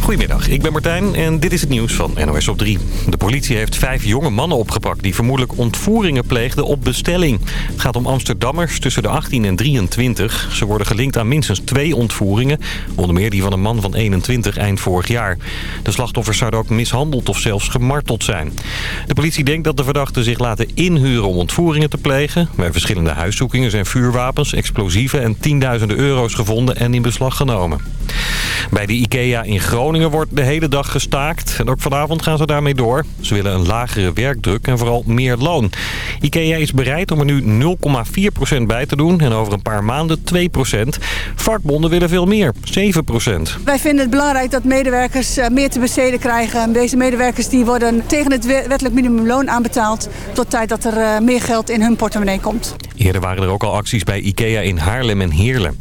Goedemiddag, ik ben Martijn en dit is het nieuws van NOS op 3. De politie heeft vijf jonge mannen opgepakt die vermoedelijk ontvoeringen pleegden op bestelling. Het gaat om Amsterdammers tussen de 18 en 23. Ze worden gelinkt aan minstens twee ontvoeringen. Onder meer die van een man van 21 eind vorig jaar. De slachtoffers zouden ook mishandeld of zelfs gemarteld zijn. De politie denkt dat de verdachten zich laten inhuren om ontvoeringen te plegen. Bij verschillende huiszoekingen zijn vuurwapens, explosieven en tienduizenden euro's gevonden en in beslag genomen. Bij de IKEA in Groningen wordt de hele dag gestaakt. En ook vanavond gaan ze daarmee door. Ze willen een lagere werkdruk en vooral meer loon. IKEA is bereid om er nu 0,4% bij te doen en over een paar maanden 2%. Vakbonden willen veel meer, 7%. Wij vinden het belangrijk dat medewerkers eh, meer te besteden krijgen. Deze medewerkers die worden tegen het wettelijk minimumloon aanbetaald... tot tijd dat er eh, meer geld in hun portemonnee komt. Eerder waren er ook al acties bij IKEA in Haarlem en Heerlen.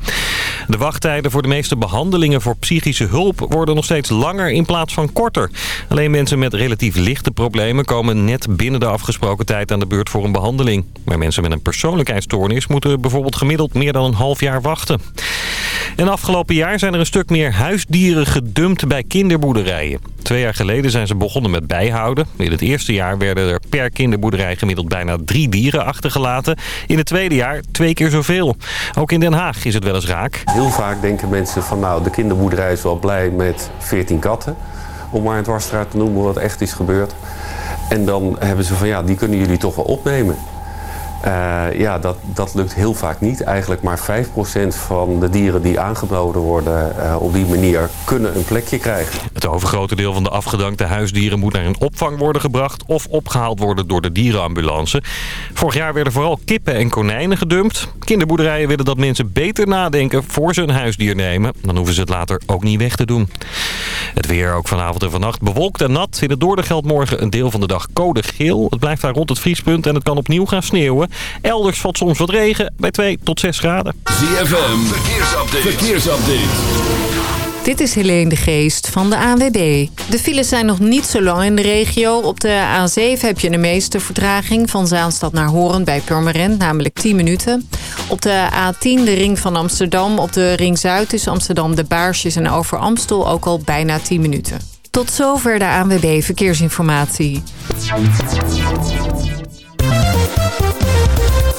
De wachttijden voor de meeste behandelingen voor psychische hulp worden nog steeds langer in plaats van korter. Alleen mensen met relatief lichte problemen komen net binnen de afgesproken tijd aan de beurt voor een behandeling. Maar mensen met een persoonlijkheidsstoornis moeten bijvoorbeeld gemiddeld meer dan een half jaar wachten. En afgelopen jaar zijn er een stuk meer huisdieren gedumpt bij kinderboerderijen. Twee jaar geleden zijn ze begonnen met bijhouden. In het eerste jaar werden er per kinderboerderij gemiddeld bijna drie dieren achtergelaten. In het tweede jaar twee keer zoveel. Ook in Den Haag is het wel eens raak. Heel vaak denken mensen van nou, de kinderboerderij is wel blij met 14 katten. Om maar een dwarsstraat te noemen wat echt is gebeurd. En dan hebben ze van ja, die kunnen jullie toch wel opnemen. Uh, ja, dat, dat lukt heel vaak niet. Eigenlijk maar 5% van de dieren die aangeboden worden uh, op die manier kunnen een plekje krijgen. Het overgrote deel van de afgedankte huisdieren moet naar een opvang worden gebracht of opgehaald worden door de dierenambulance. Vorig jaar werden vooral kippen en konijnen gedumpt. Kinderboerderijen willen dat mensen beter nadenken voor ze een huisdier nemen. Dan hoeven ze het later ook niet weg te doen. Het weer ook vanavond en vannacht bewolkt en nat. In het noorden geldt morgen een deel van de dag code geel. Het blijft daar rond het vriespunt en het kan opnieuw gaan sneeuwen. Elders valt soms wat regen bij 2 tot 6 graden. ZFM, verkeersupdate. verkeersupdate. Dit is Helene de Geest van de ANWB. De files zijn nog niet zo lang in de regio. Op de A7 heb je de meeste vertraging van Zaanstad naar Horen bij Purmerend, namelijk 10 minuten. Op de A10 de ring van Amsterdam, op de ring Zuid is Amsterdam de Baarsjes en over Amstel ook al bijna 10 minuten. Tot zover de ANWB Verkeersinformatie.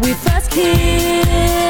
We first kissed?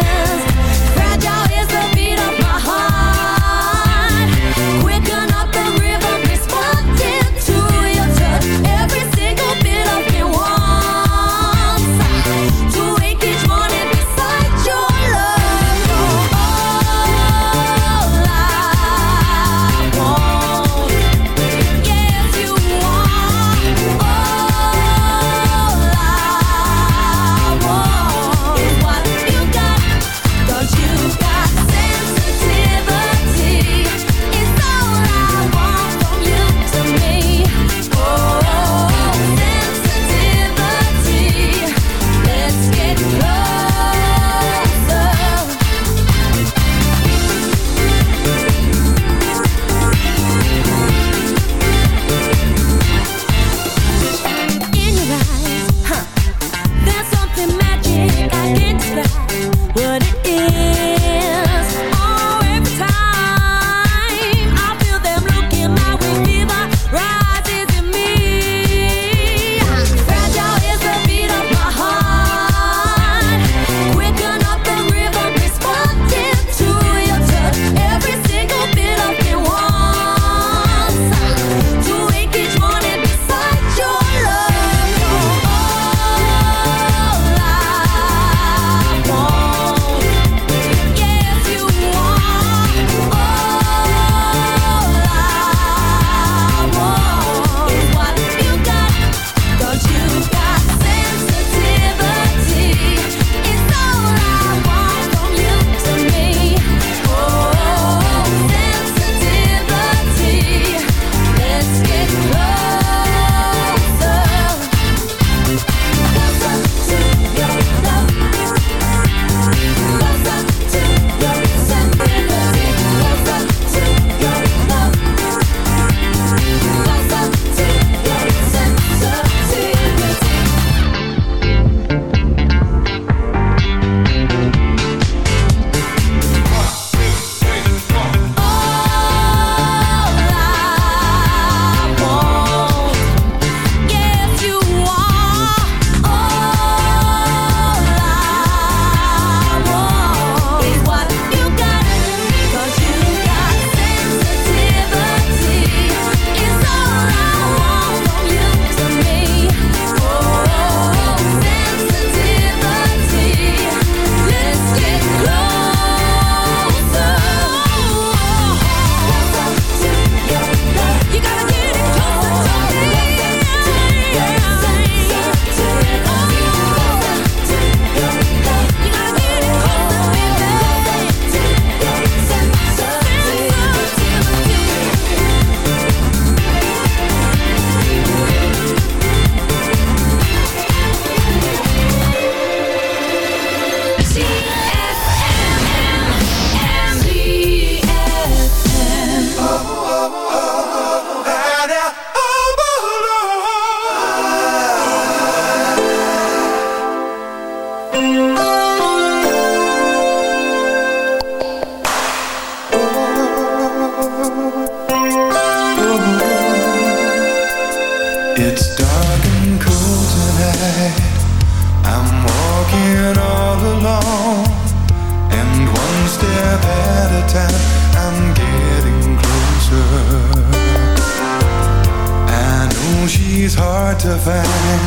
hard to find.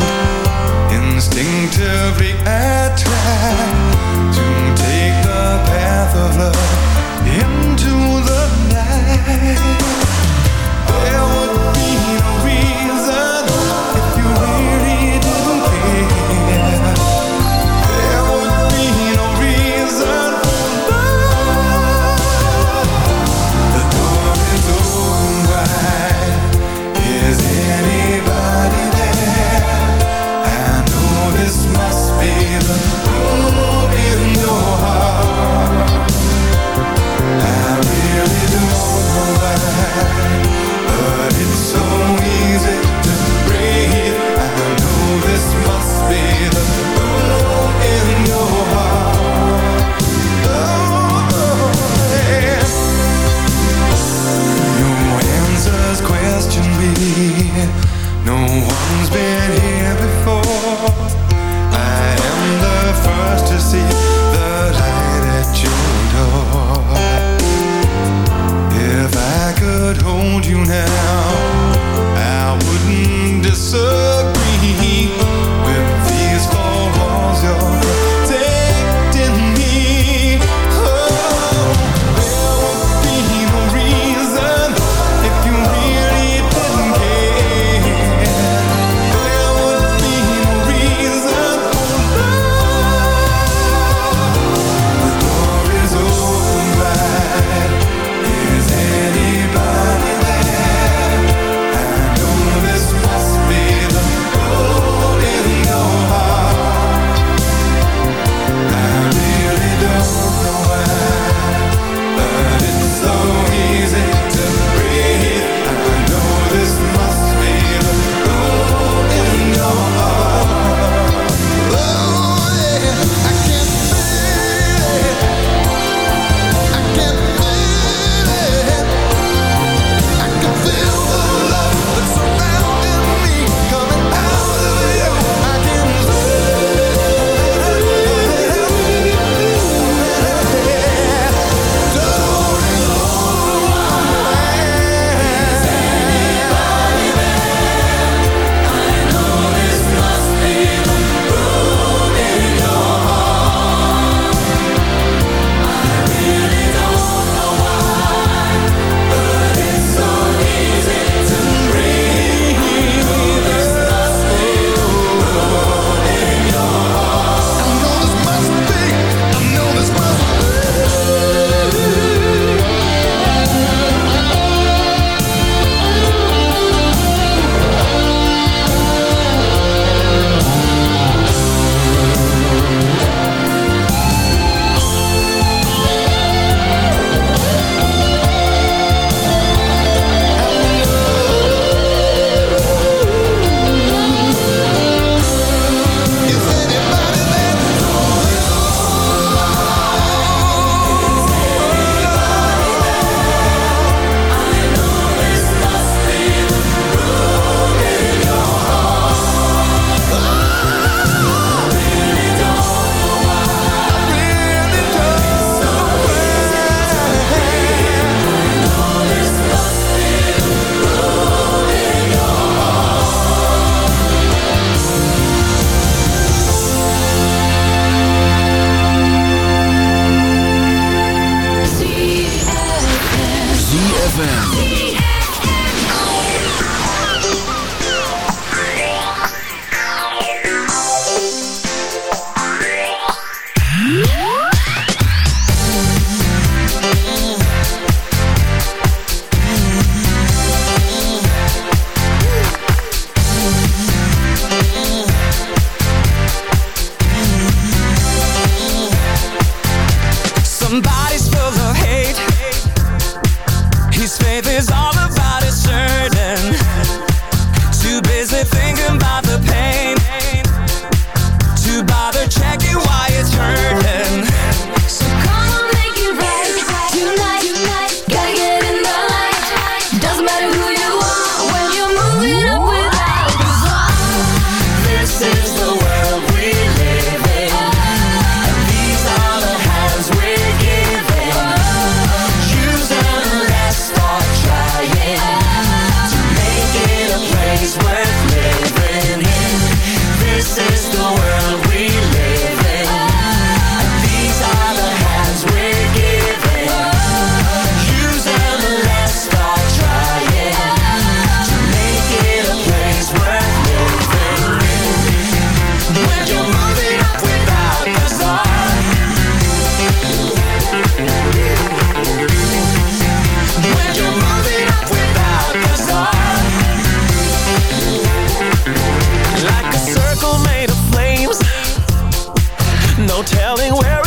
Instinctively attract to take the path of love no telling where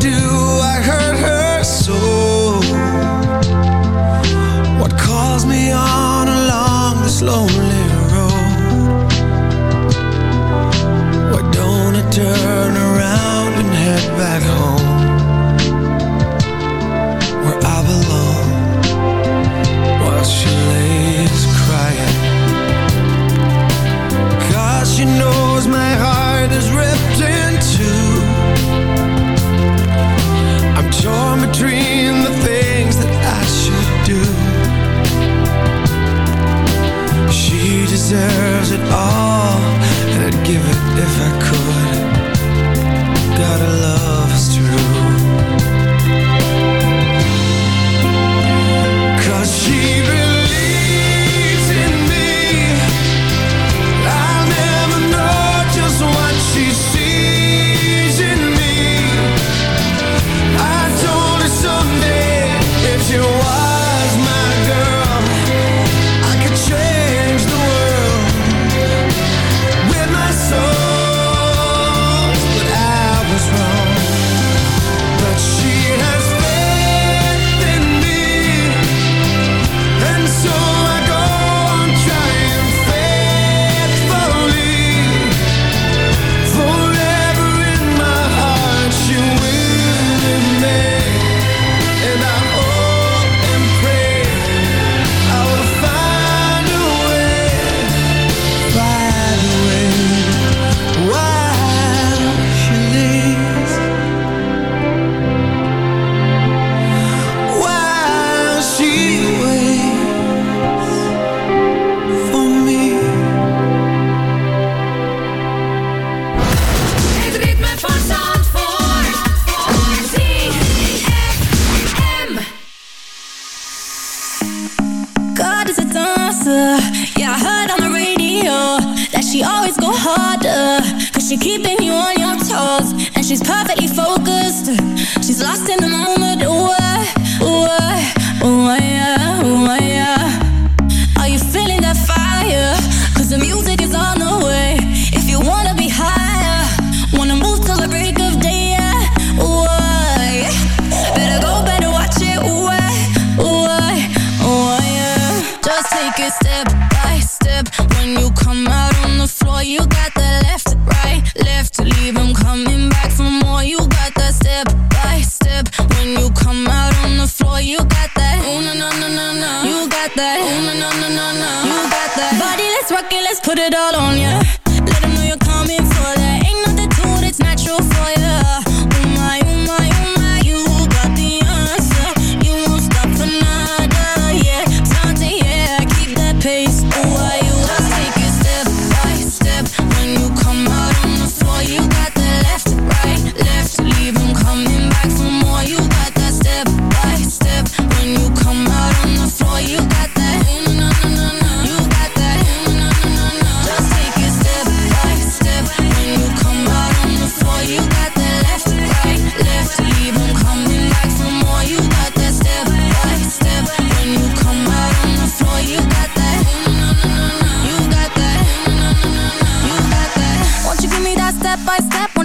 do,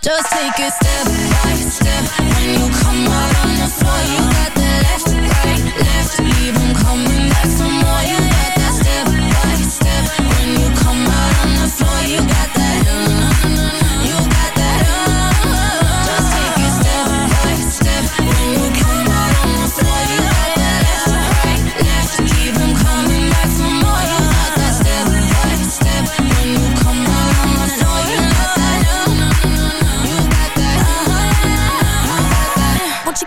Just take a step by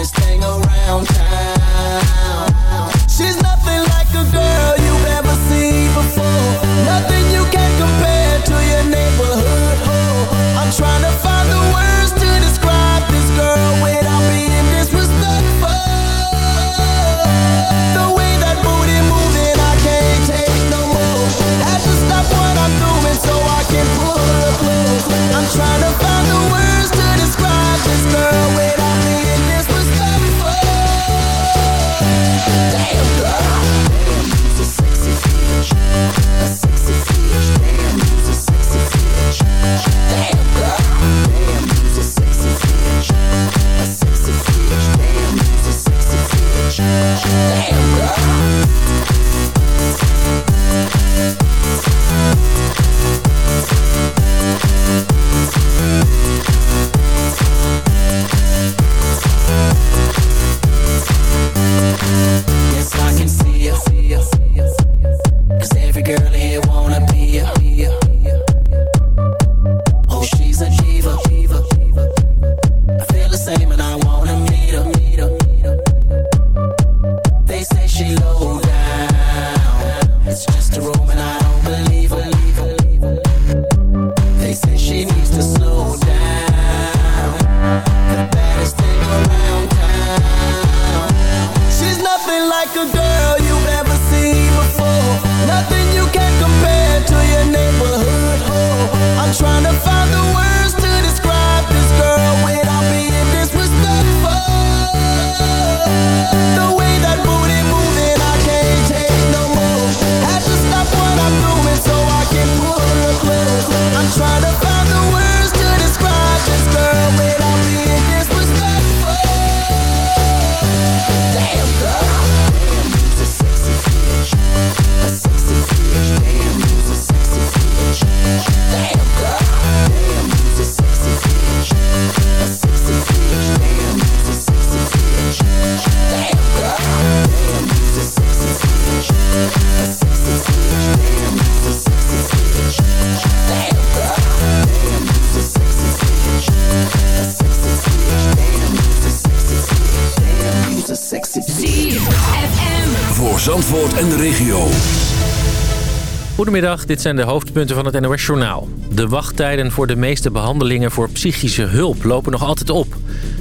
Baddest thing around town. Goedemiddag, dit zijn de hoofdpunten van het NOS Journaal. De wachttijden voor de meeste behandelingen voor psychische hulp lopen nog altijd op.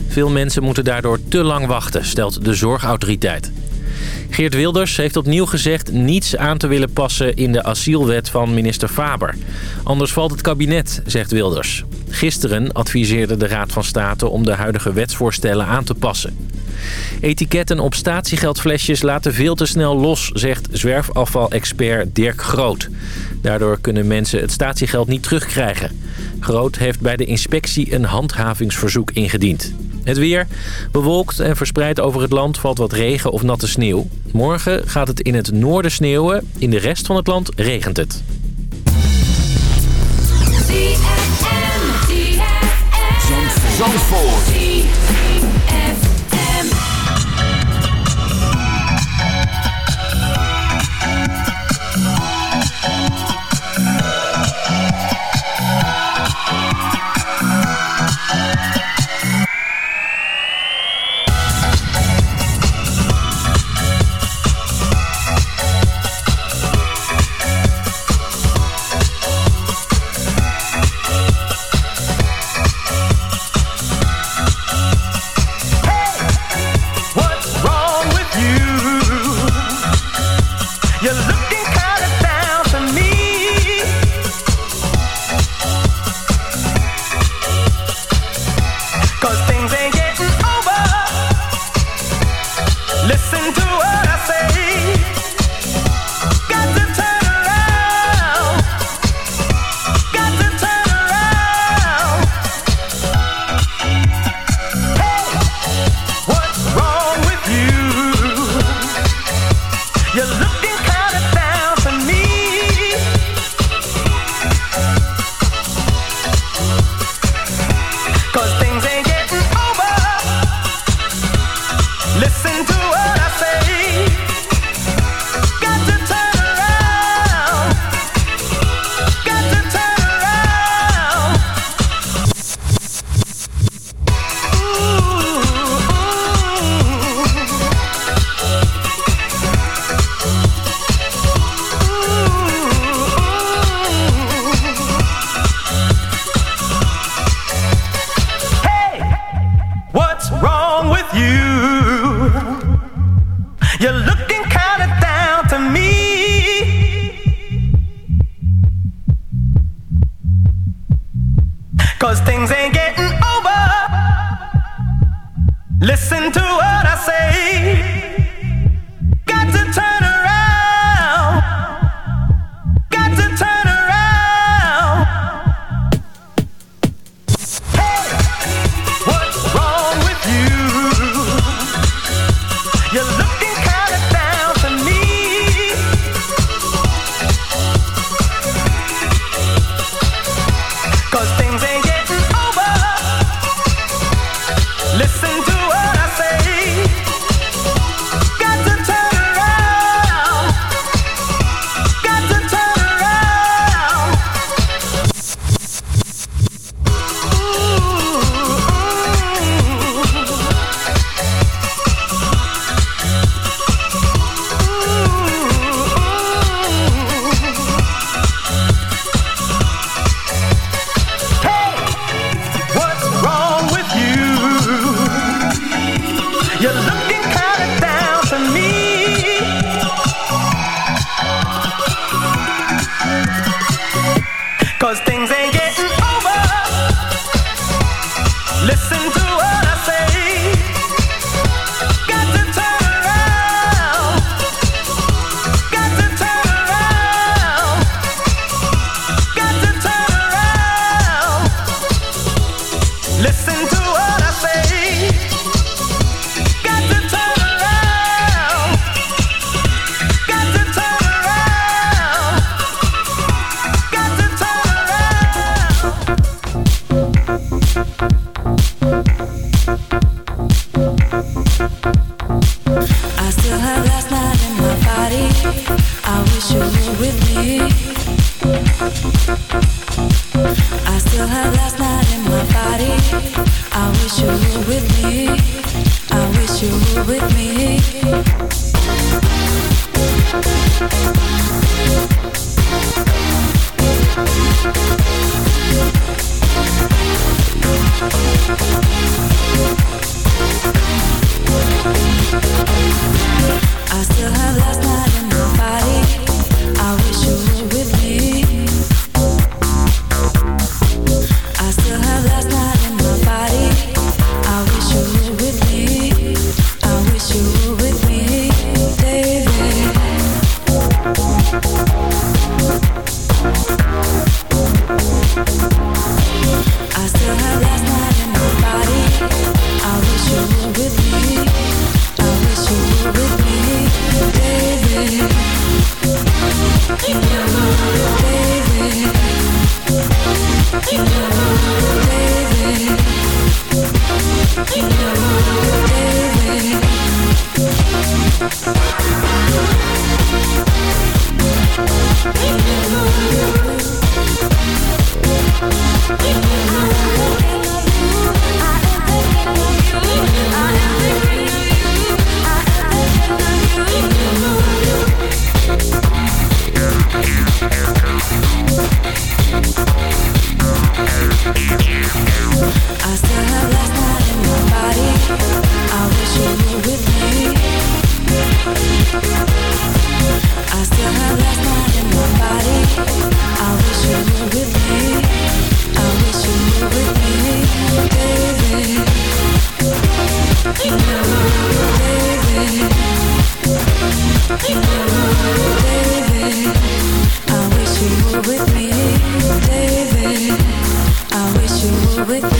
Veel mensen moeten daardoor te lang wachten, stelt de Zorgautoriteit. Geert Wilders heeft opnieuw gezegd niets aan te willen passen in de asielwet van minister Faber. Anders valt het kabinet, zegt Wilders. Gisteren adviseerde de Raad van State om de huidige wetsvoorstellen aan te passen. Etiketten op statiegeldflesjes laten veel te snel los, zegt zwerfafvalexpert Dirk Groot. Daardoor kunnen mensen het statiegeld niet terugkrijgen. Groot heeft bij de inspectie een handhavingsverzoek ingediend. Het weer bewolkt en verspreid over het land valt wat regen of natte sneeuw. Morgen gaat het in het noorden sneeuwen. In de rest van het land regent het. Zandvoort. I still have last David, I wish you were with me.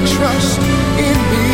your trust in me.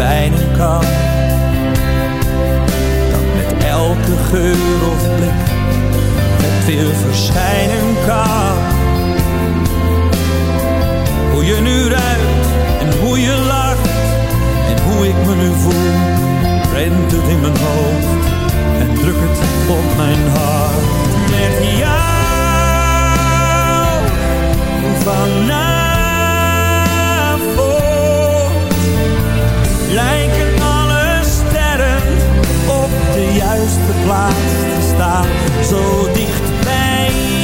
verdwijnen kan. Dat met elke geur of blik het weer verschijnen kan. Hoe je nu ruikt en hoe je lacht en hoe ik me nu voel, rent het in mijn hoofd en drukt het op mijn hart. Met jou vanavond. lijken alle sterren op de juiste plaats te staan, zo dicht bij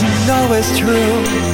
you know is true.